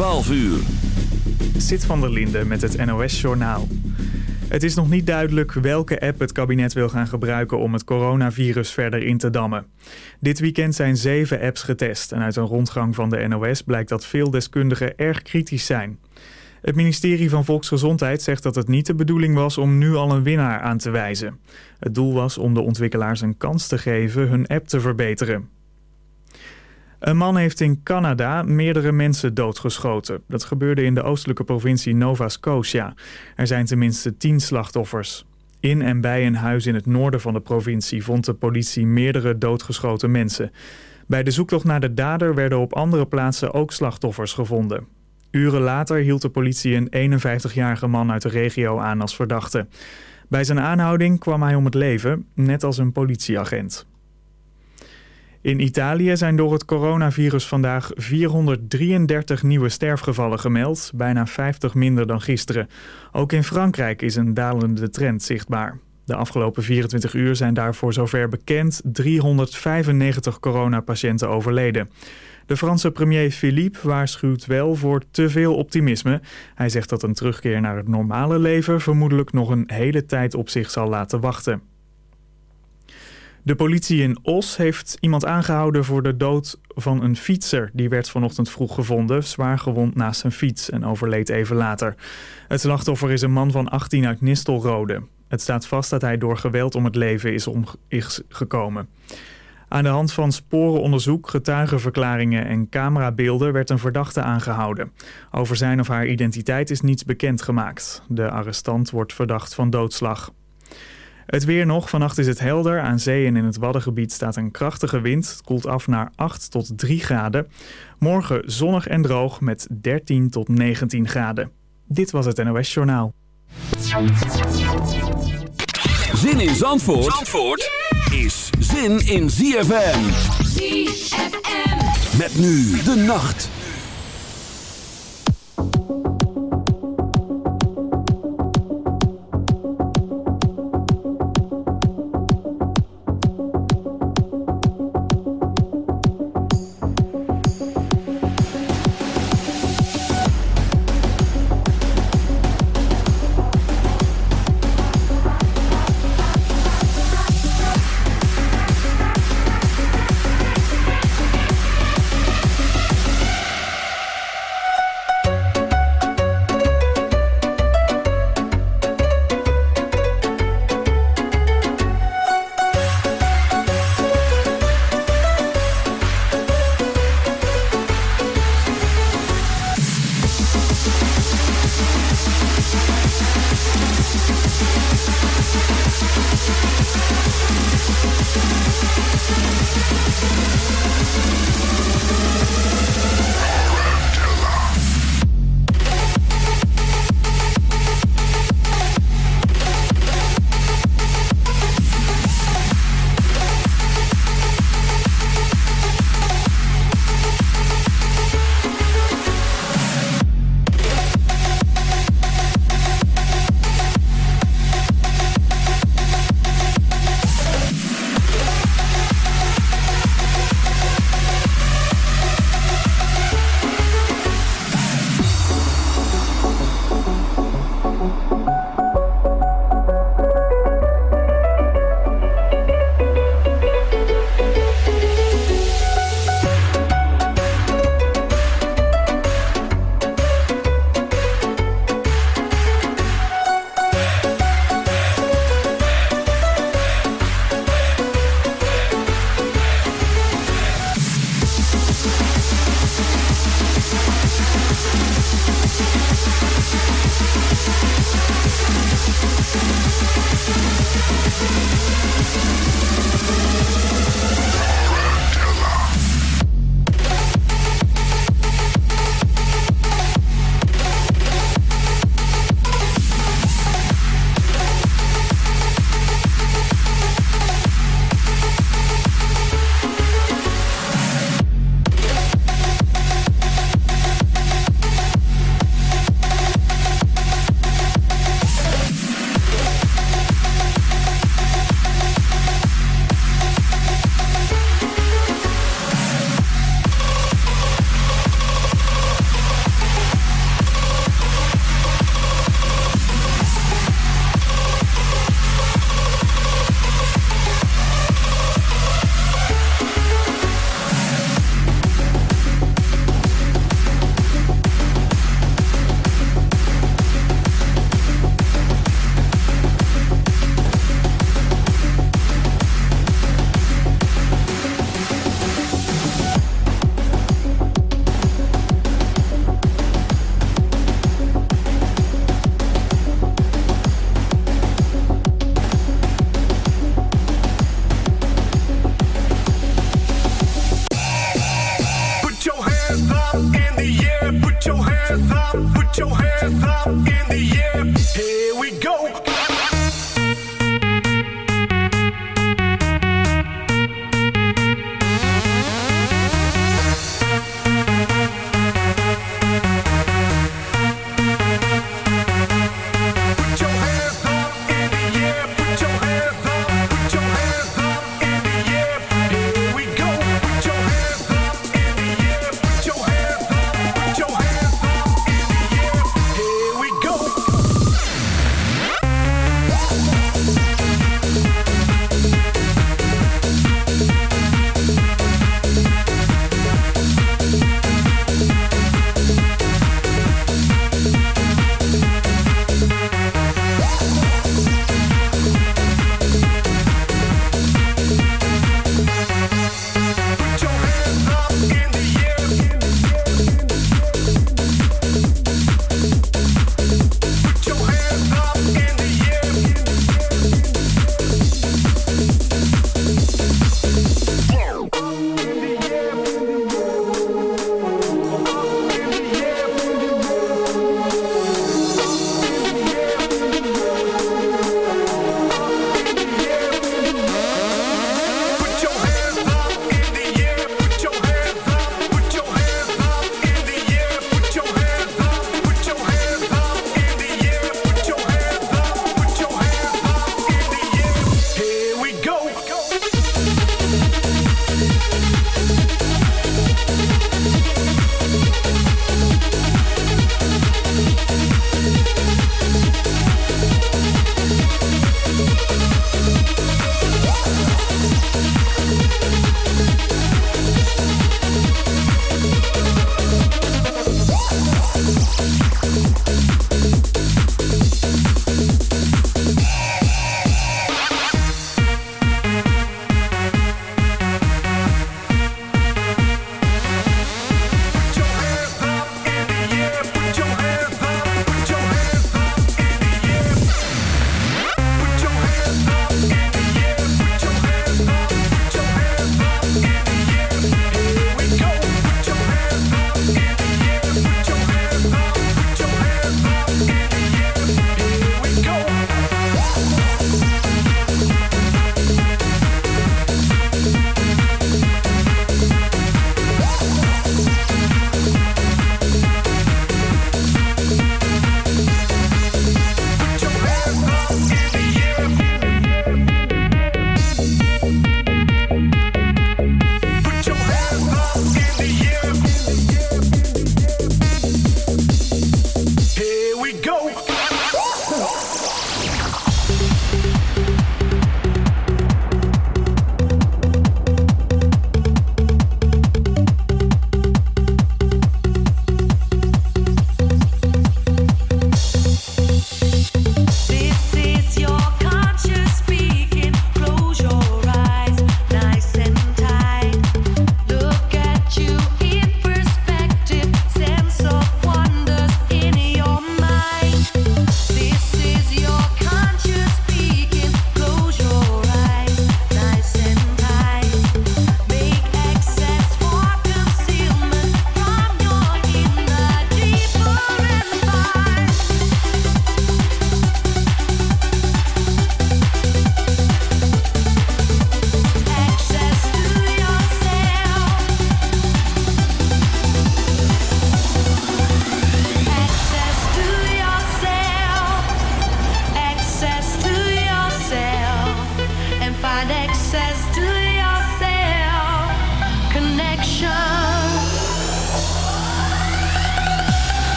12 uur. Zit van der Linde met het NOS-journaal. Het is nog niet duidelijk welke app het kabinet wil gaan gebruiken om het coronavirus verder in te dammen. Dit weekend zijn zeven apps getest en uit een rondgang van de NOS blijkt dat veel deskundigen erg kritisch zijn. Het ministerie van Volksgezondheid zegt dat het niet de bedoeling was om nu al een winnaar aan te wijzen. Het doel was om de ontwikkelaars een kans te geven hun app te verbeteren. Een man heeft in Canada meerdere mensen doodgeschoten. Dat gebeurde in de oostelijke provincie Nova Scotia. Er zijn tenminste tien slachtoffers. In en bij een huis in het noorden van de provincie vond de politie meerdere doodgeschoten mensen. Bij de zoektocht naar de dader werden op andere plaatsen ook slachtoffers gevonden. Uren later hield de politie een 51-jarige man uit de regio aan als verdachte. Bij zijn aanhouding kwam hij om het leven, net als een politieagent. In Italië zijn door het coronavirus vandaag 433 nieuwe sterfgevallen gemeld, bijna 50 minder dan gisteren. Ook in Frankrijk is een dalende trend zichtbaar. De afgelopen 24 uur zijn daar voor zover bekend 395 coronapatiënten overleden. De Franse premier Philippe waarschuwt wel voor te veel optimisme. Hij zegt dat een terugkeer naar het normale leven vermoedelijk nog een hele tijd op zich zal laten wachten. De politie in Os heeft iemand aangehouden voor de dood van een fietser. Die werd vanochtend vroeg gevonden, zwaar gewond naast zijn fiets en overleed even later. Het slachtoffer is een man van 18 uit Nistelrode. Het staat vast dat hij door geweld om het leven is, om, is gekomen. Aan de hand van sporenonderzoek, getuigenverklaringen en camerabeelden werd een verdachte aangehouden. Over zijn of haar identiteit is niets bekendgemaakt. De arrestant wordt verdacht van doodslag. Het weer nog. Vannacht is het helder. Aan zee en in het Waddengebied staat een krachtige wind. Het koelt af naar 8 tot 3 graden. Morgen zonnig en droog met 13 tot 19 graden. Dit was het NOS Journaal. Zin in Zandvoort, Zandvoort is zin in ZFM. ZFM. Met nu de nacht.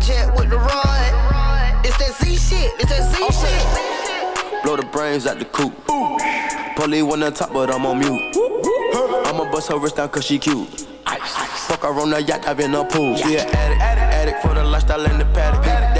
Jet with the rod. It's that Z shit. It's that Z oh, okay. shit. Blow the brains out the coop. Polly one on top, but I'm on mute. I'ma bust her wrist down cause she cute. Fuck her on the yacht, I've been a pool. Yeah, an addict, addict for the lifestyle in the paddock.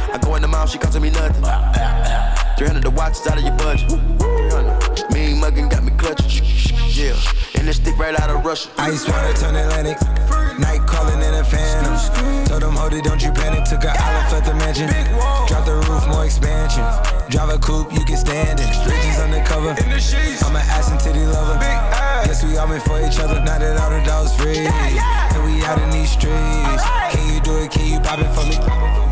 I go in the mouth, she costing me nothing. 300 the watch is out of your budget. Me muggin' got me clutching. Yeah, and this stick right out of Russia. Ice water turn Atlantic. Night calling in a phantom. Told them, hold it, don't you panic. Took an island, left the mansion. Drop the roof, more expansion. Drive a coupe, you can stand it. Bridges undercover. I'm an ass and titty lover. Guess we all meant for each other. Now that all the dogs free. And we out in these streets. Can you do it? Can you pop it for me?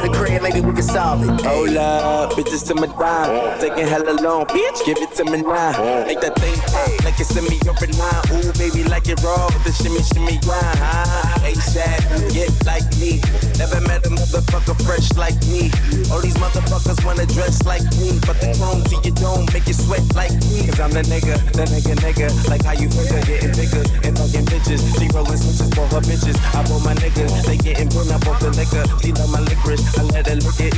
To the crib, maybe we can solve it. Hey. Hold up, bitches to my dime. Taking hella long, bitch. Give it to me now. Make that thing pop like it's in me over now. Ooh, baby, like it raw with the shimmy, shimmy, yeah. ASAP, get like me. Never met a motherfucker fresh like me. All these motherfuckers wanna dress like me, but the chrome to your dome make you sweat like me. Cause I'm the nigga, the nigga, nigga. Like how you figure, getting bigger and fucking bitches. She rolling switches for her bitches. I bought my niggas, they getting burned up off the liquor. She love my licorice, I let her lick it.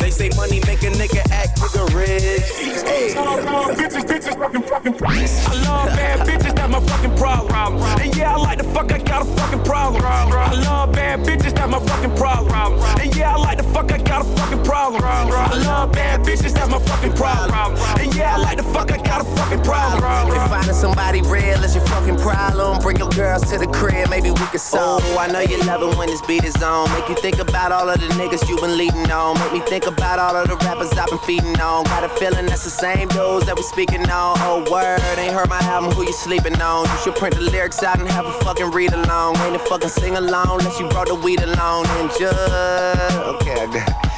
They say money make a nigga act nigga rich. Hey. Bitches, bitches, fucking, fucking. I love bad bitches, that's my fucking problem. And yeah, I like the fuck, I got a fucking problem. I love bad bitches, that's my fucking problem. And yeah, I like the fuck, I got a fucking problem. I love bad bitches, that's my fucking problem. And yeah, I like the fuck, I got a fucking problem. If finding somebody real is your fucking problem, bring your girls to the crib, maybe we could solve. Oh, I know you love it when this beat is Make you think about all of the niggas you been leading on. Make me think about all of the rappers I've been feeding on. Got a feeling that's the same dudes that we speaking on. Oh, word, ain't heard my album, who you sleeping on? You should print the lyrics out and have a fucking read along. Ain't a fucking sing along unless you brought the weed along. And just, okay, I got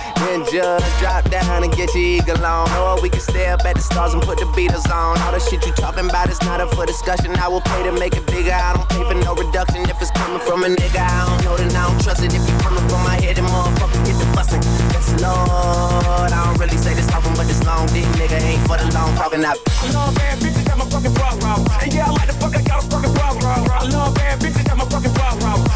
just drop down and get your eagle on. Or we can stay up at the stars and put the Beatles on. All the shit you talking about is not up for discussion. I will pay to make it bigger. I don't pay for no reduction. If it's coming from a nigga, I don't know, then I don't trust it. If you coming from my head, then motherfucker get the bustin'. Yes, Lord. I don't really say this often, but this long dick nigga ain't for the long talking. I love bad bitches, got my fucking problem. And yeah, I like the fuck, I got a fucking problem. I love bad bitches, got my fucking problem.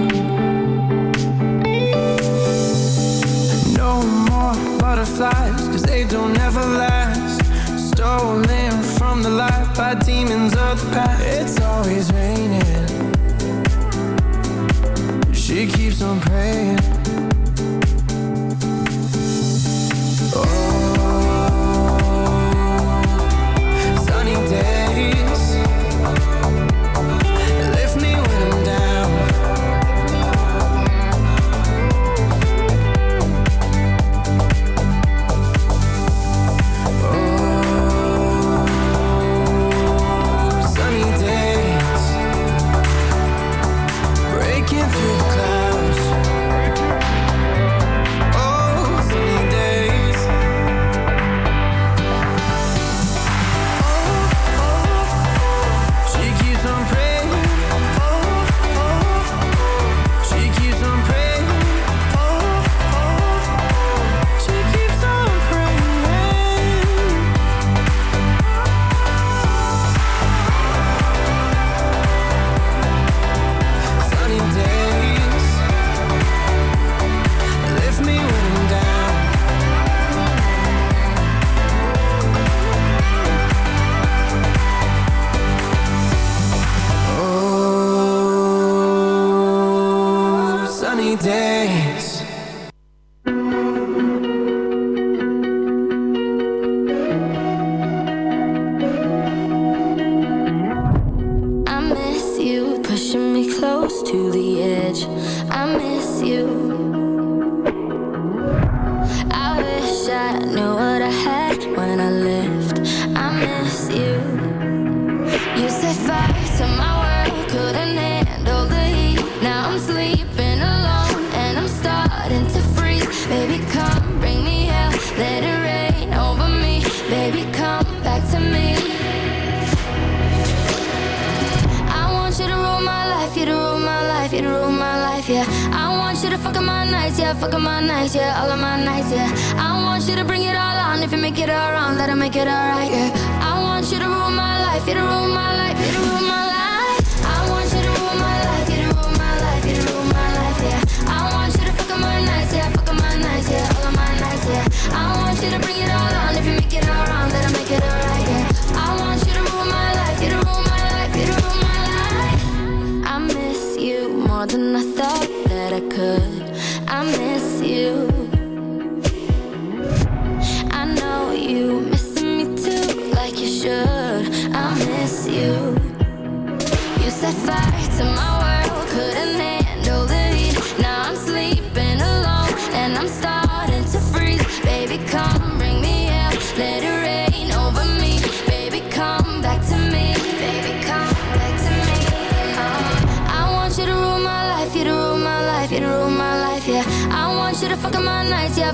on praying.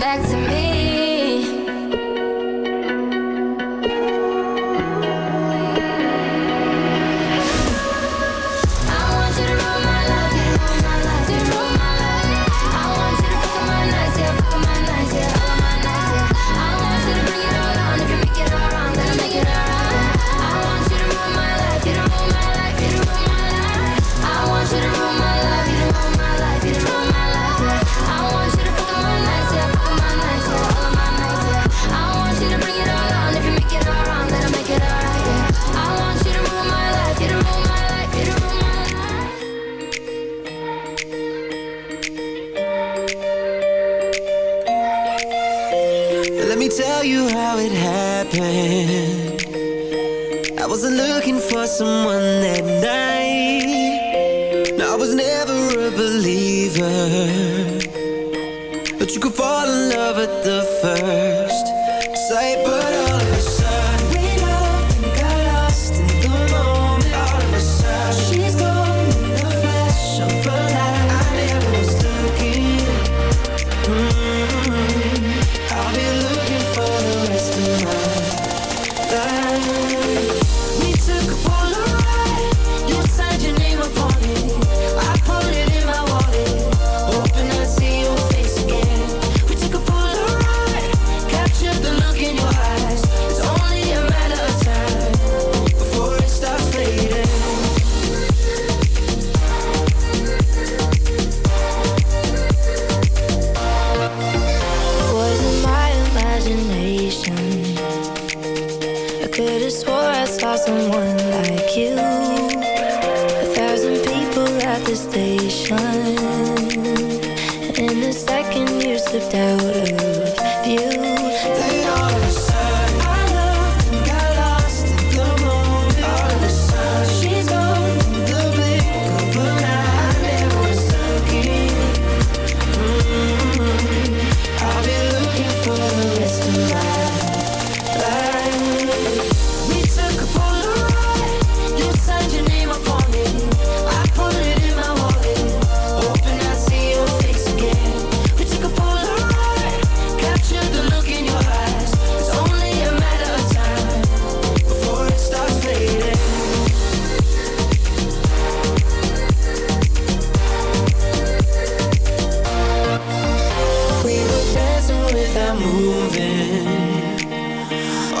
back to me. was never a believer. But you could fall in love at the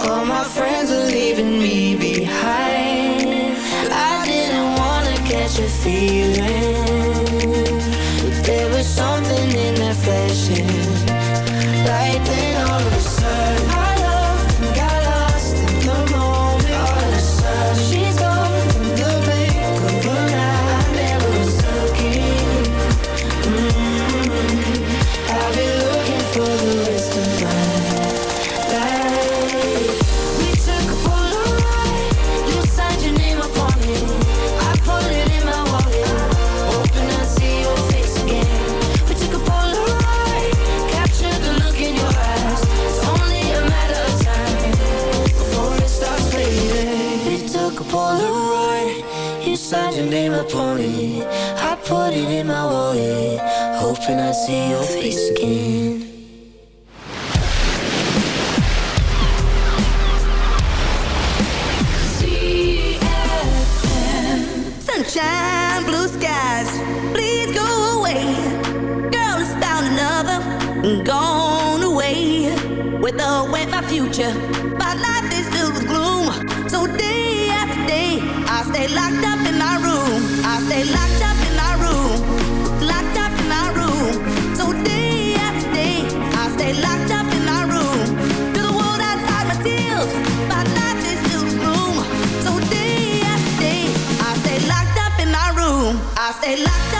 All my friends are leaving me. when I see your face again. I know better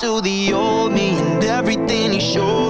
to the old me and everything he showed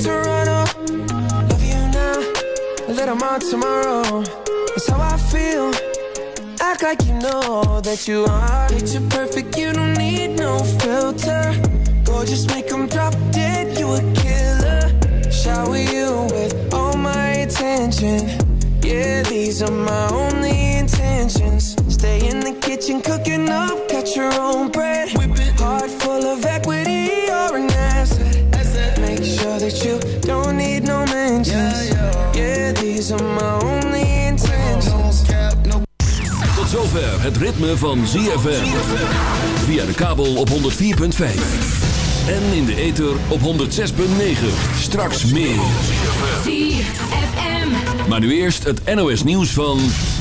Toronto. Love you now, a little more tomorrow. That's how I feel. Act like you know that you are. Picture perfect, you don't need no filter. Gorgeous, make 'em drop dead, you a killer. Shower you with all my attention. Yeah, these are my only intentions. Stay in the kitchen, cooking up, cut your own bread. Heart full of equity, you're an asset You don't need no mentions Yeah, these are my only intentions Tot zover het ritme van ZFM. Via de kabel op 104.5. En in de ether op 106.9. Straks meer. Maar nu eerst het NOS nieuws van...